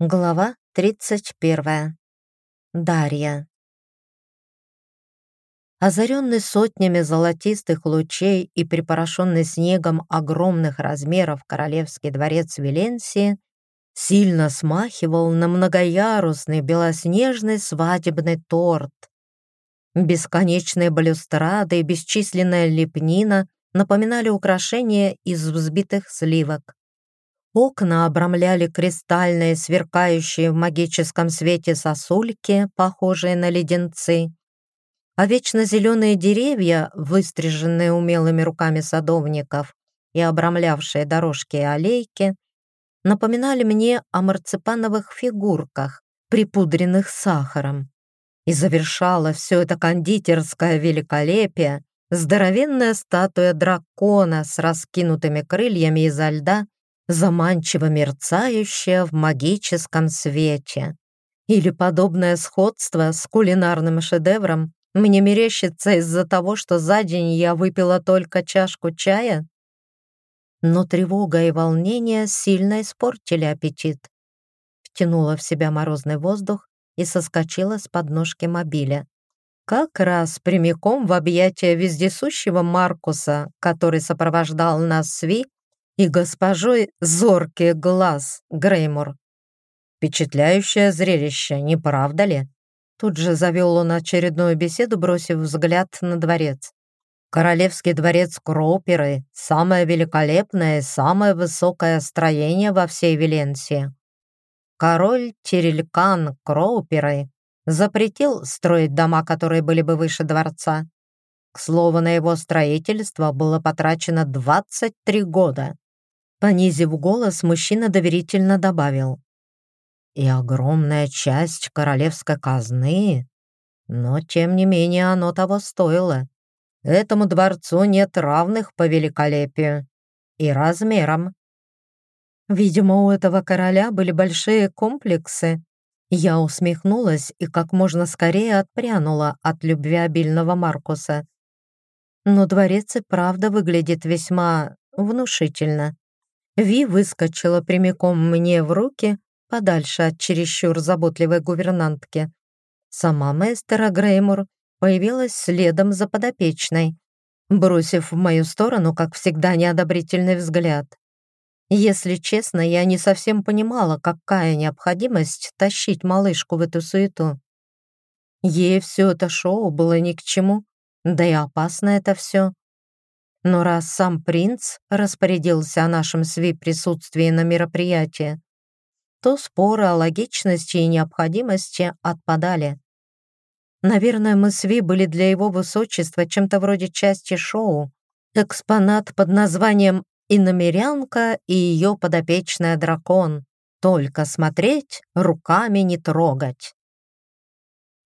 Глава 31. Дарья. Озаренный сотнями золотистых лучей и припорошенный снегом огромных размеров королевский дворец Веленсии сильно смахивал на многоярусный белоснежный свадебный торт. Бесконечные балюстрады и бесчисленная лепнина напоминали украшения из взбитых сливок. Окна обрамляли кристальные, сверкающие в магическом свете сосульки, похожие на леденцы, а вечно зеленые деревья, выстриженные умелыми руками садовников и обрамлявшие дорожки и аллейки, напоминали мне о марципановых фигурках, припудренных сахаром. И завершала все это кондитерское великолепие здоровенная статуя дракона с раскинутыми крыльями изо льда заманчиво мерцающая в магическом свете. Или подобное сходство с кулинарным шедевром мне мерещится из-за того, что за день я выпила только чашку чая? Но тревога и волнение сильно испортили аппетит. Втянула в себя морозный воздух и соскочила с подножки мобиля. Как раз прямиком в объятия вездесущего Маркуса, который сопровождал нас с Ви и госпожой зоркий глаз Греймор. Впечатляющее зрелище, не правда ли? Тут же завел он очередную беседу, бросив взгляд на дворец. Королевский дворец Кроуперы — самое великолепное и самое высокое строение во всей Веленсии. Король Терелькан Кроуперы запретил строить дома, которые были бы выше дворца. К слову, на его строительство было потрачено 23 года. Понизив голос, мужчина доверительно добавил. «И огромная часть королевской казны, но тем не менее оно того стоило. Этому дворцу нет равных по великолепию и размерам». Видимо, у этого короля были большие комплексы. Я усмехнулась и как можно скорее отпрянула от любвеобильного Маркуса. Но дворец и правда выглядит весьма внушительно. Ви выскочила прямиком мне в руки, подальше от чересчур заботливой гувернантки. Сама мастера Греймур появилась следом за подопечной, бросив в мою сторону, как всегда, неодобрительный взгляд. Если честно, я не совсем понимала, какая необходимость тащить малышку в эту суету. Ей все это шоу было ни к чему, да и опасно это все. Но раз сам принц распорядился о нашем СВИ присутствии на мероприятии, то споры о логичности и необходимости отпадали. Наверное, мы с Ви были для его высочества чем-то вроде части шоу, экспонат под названием «Иномерянка и ее подопечная дракон». Только смотреть, руками не трогать.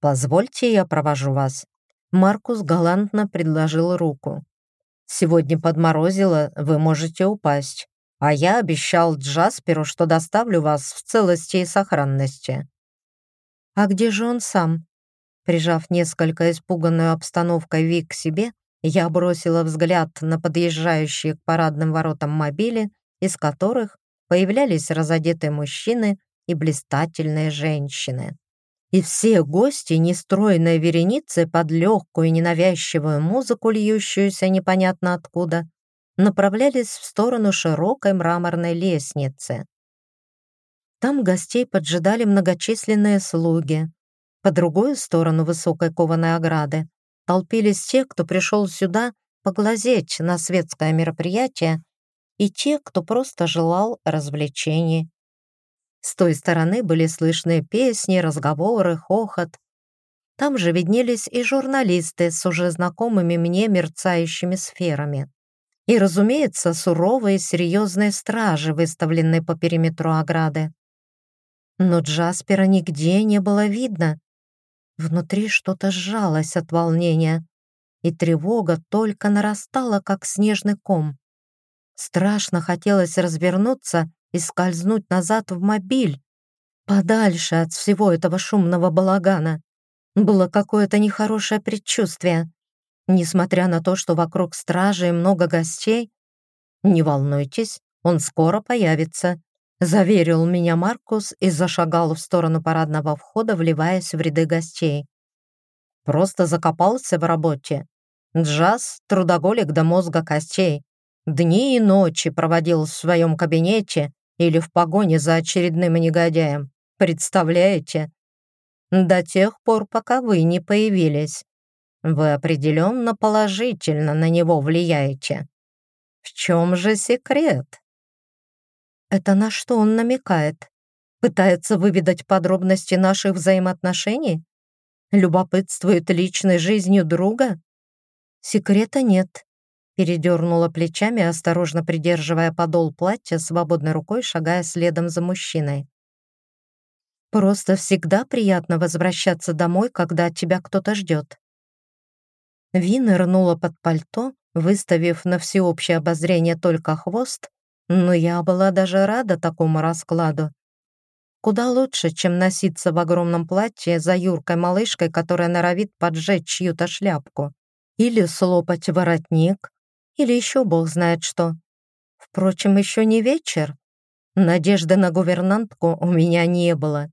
«Позвольте, я провожу вас». Маркус галантно предложил руку. Сегодня подморозило, вы можете упасть. А я обещал Джасперу, что доставлю вас в целости и сохранности». «А где же он сам?» Прижав несколько испуганную обстановкой Вик к себе, я бросила взгляд на подъезжающие к парадным воротам мобили, из которых появлялись разодетые мужчины и блистательные женщины и все гости нестройной вереницы под легкую ненавязчивую музыку, льющуюся непонятно откуда, направлялись в сторону широкой мраморной лестницы. Там гостей поджидали многочисленные слуги. По другую сторону высокой кованой ограды толпились те, кто пришел сюда поглазеть на светское мероприятие, и те, кто просто желал развлечений. С той стороны были слышны песни, разговоры, хохот. Там же виднелись и журналисты с уже знакомыми мне мерцающими сферами. И, разумеется, суровые серьезные стражи, выставленные по периметру ограды. Но Джаспера нигде не было видно. Внутри что-то сжалось от волнения, и тревога только нарастала, как снежный ком. Страшно хотелось развернуться и скользнуть назад в мобиль, подальше от всего этого шумного балагана. Было какое-то нехорошее предчувствие. Несмотря на то, что вокруг стражи и много гостей, «Не волнуйтесь, он скоро появится», заверил меня Маркус и зашагал в сторону парадного входа, вливаясь в ряды гостей. Просто закопался в работе. Джаз — трудоголик до мозга костей. Дни и ночи проводил в своем кабинете или в погоне за очередным негодяем. Представляете? До тех пор, пока вы не появились. Вы определенно положительно на него влияете. В чем же секрет? Это на что он намекает? Пытается выведать подробности наших взаимоотношений? Любопытствует личной жизнью друга? Секрета нет. Передернула плечами, осторожно придерживая подол платья, свободной рукой шагая следом за мужчиной. Просто всегда приятно возвращаться домой, когда тебя кто-то ждет. Ви нырнула под пальто, выставив на всеобщее обозрение только хвост, но я была даже рада такому раскладу. Куда лучше, чем носиться в огромном платье за юркой малышкой, которая норовит поджечь чью-то шляпку. Или слопать воротник, или еще бог знает что. Впрочем, еще не вечер. Надежды на гувернантку у меня не было.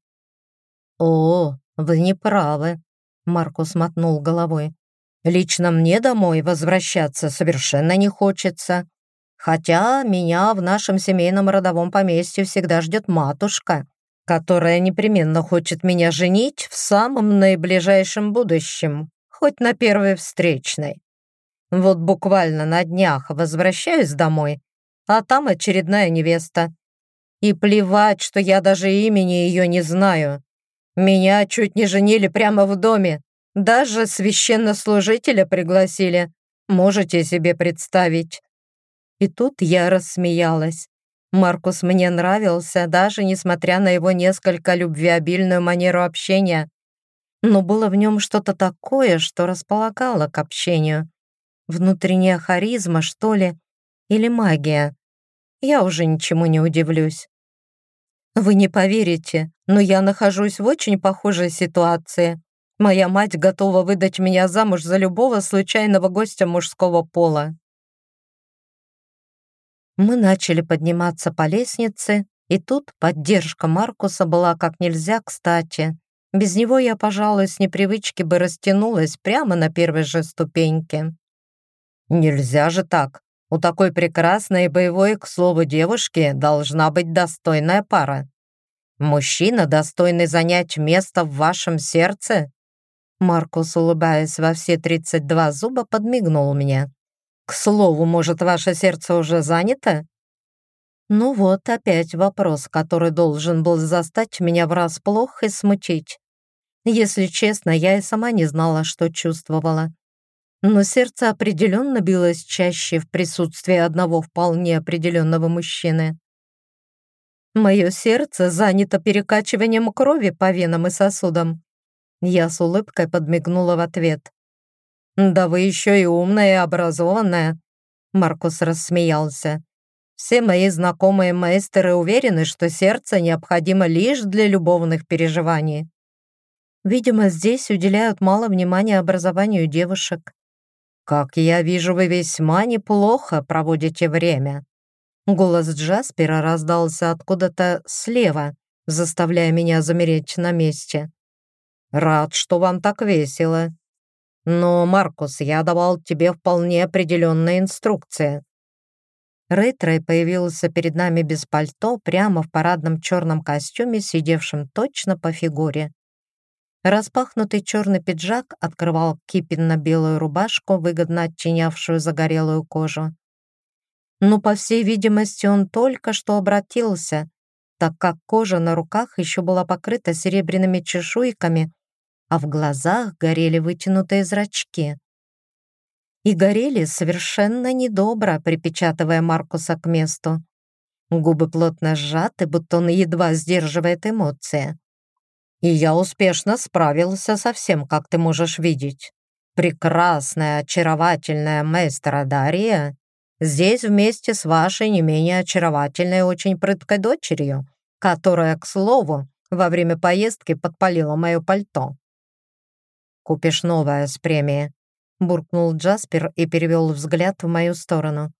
«О, вы не правы», — Маркус мотнул головой. «Лично мне домой возвращаться совершенно не хочется. Хотя меня в нашем семейном родовом поместье всегда ждет матушка, которая непременно хочет меня женить в самом наиближайшем будущем, хоть на первой встречной. Вот буквально на днях возвращаюсь домой, а там очередная невеста. И плевать, что я даже имени ее не знаю. Меня чуть не женили прямо в доме. Даже священнослужителя пригласили. Можете себе представить. И тут я рассмеялась. Маркус мне нравился, даже несмотря на его несколько любвеобильную манеру общения. Но было в нем что-то такое, что располагало к общению. Внутренняя харизма, что ли, или магия. Я уже ничему не удивлюсь. Вы не поверите, но я нахожусь в очень похожей ситуации. Моя мать готова выдать меня замуж за любого случайного гостя мужского пола. Мы начали подниматься по лестнице, и тут поддержка Маркуса была как нельзя кстати. Без него я, пожалуй, с непривычки бы растянулась прямо на первой же ступеньке. «Нельзя же так. У такой прекрасной боевой, к слову, девушки должна быть достойная пара. Мужчина, достойный занять место в вашем сердце?» Маркус, улыбаясь во все 32 зуба, подмигнул мне. К слову, может, ваше сердце уже занято? Ну вот опять вопрос, который должен был застать меня врасплох и смутить. Если честно, я и сама не знала, что чувствовала. Но сердце определенно билось чаще в присутствии одного вполне определенного мужчины. Мое сердце занято перекачиванием крови по венам и сосудам. Я с улыбкой подмигнула в ответ. «Да вы еще и умная и образованная», — Маркус рассмеялся. «Все мои знакомые мейстеры уверены, что сердце необходимо лишь для любовных переживаний. Видимо, здесь уделяют мало внимания образованию девушек. Как я вижу, вы весьма неплохо проводите время». Голос Джаспера раздался откуда-то слева, заставляя меня замереть на месте. «Рад, что вам так весело», но, Маркус, я давал тебе вполне определенные инструкции. Рейтрей появился перед нами без пальто, прямо в парадном черном костюме, сидевшем точно по фигуре. Распахнутый черный пиджак открывал кипенно-белую рубашку, выгодно оттенявшую загорелую кожу. Но, по всей видимости, он только что обратился, так как кожа на руках еще была покрыта серебряными чешуйками, а в глазах горели вытянутые зрачки. И горели совершенно недобро, припечатывая Маркуса к месту. Губы плотно сжаты, будто он едва сдерживает эмоции. И я успешно справился со всем, как ты можешь видеть. Прекрасная, очаровательная мэстера Дарья здесь вместе с вашей не менее очаровательной очень прыткой дочерью, которая, к слову, во время поездки подпалила мое пальто. Купишь новое с премии», — буркнул Джаспер и перевел взгляд в мою сторону.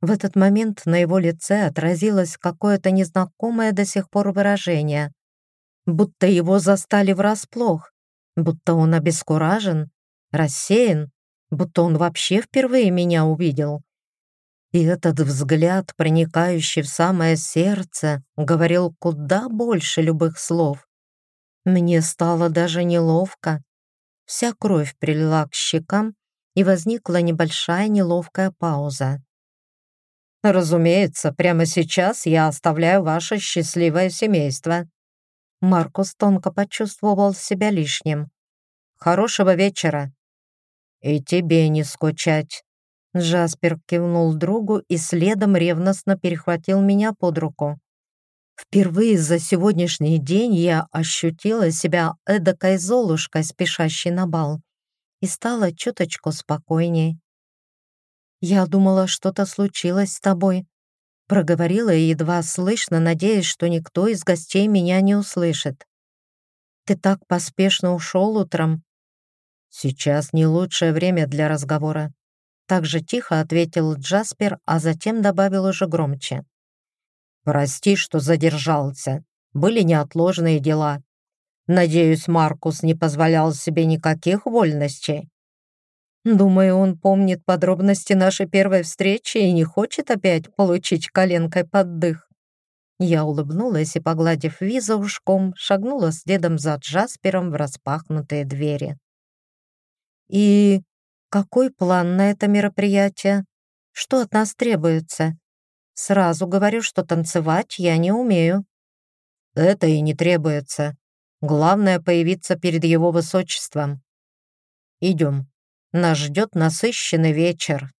В этот момент на его лице отразилось какое-то незнакомое до сих пор выражение, будто его застали врасплох, будто он обескуражен, рассеян, будто он вообще впервые меня увидел. И этот взгляд, проникающий в самое сердце, говорил куда больше любых слов. Мне стало даже неловко. Вся кровь прилила к щекам, и возникла небольшая неловкая пауза. «Разумеется, прямо сейчас я оставляю ваше счастливое семейство». Маркус тонко почувствовал себя лишним. «Хорошего вечера». «И тебе не скучать». Джаспер кивнул другу и следом ревностно перехватил меня под руку. Впервые за сегодняшний день я ощутила себя эдакой золушкой, спешащей на бал, и стала чуточку спокойней. «Я думала, что-то случилось с тобой», проговорила едва слышно, надеясь, что никто из гостей меня не услышит. «Ты так поспешно ушел утром». «Сейчас не лучшее время для разговора», так же тихо ответил Джаспер, а затем добавил уже громче. «Прости, что задержался. Были неотложные дела. Надеюсь, Маркус не позволял себе никаких вольностей». Думаю, он помнит подробности нашей первой встречи и не хочет опять получить коленкой под дых. Я улыбнулась и, погладив виза ушком, шагнула следом за Джаспером в распахнутые двери. «И какой план на это мероприятие? Что от нас требуется? Сразу говорю, что танцевать я не умею». «Это и не требуется. Главное — появиться перед его высочеством. Идем». Нас ждет насыщенный вечер.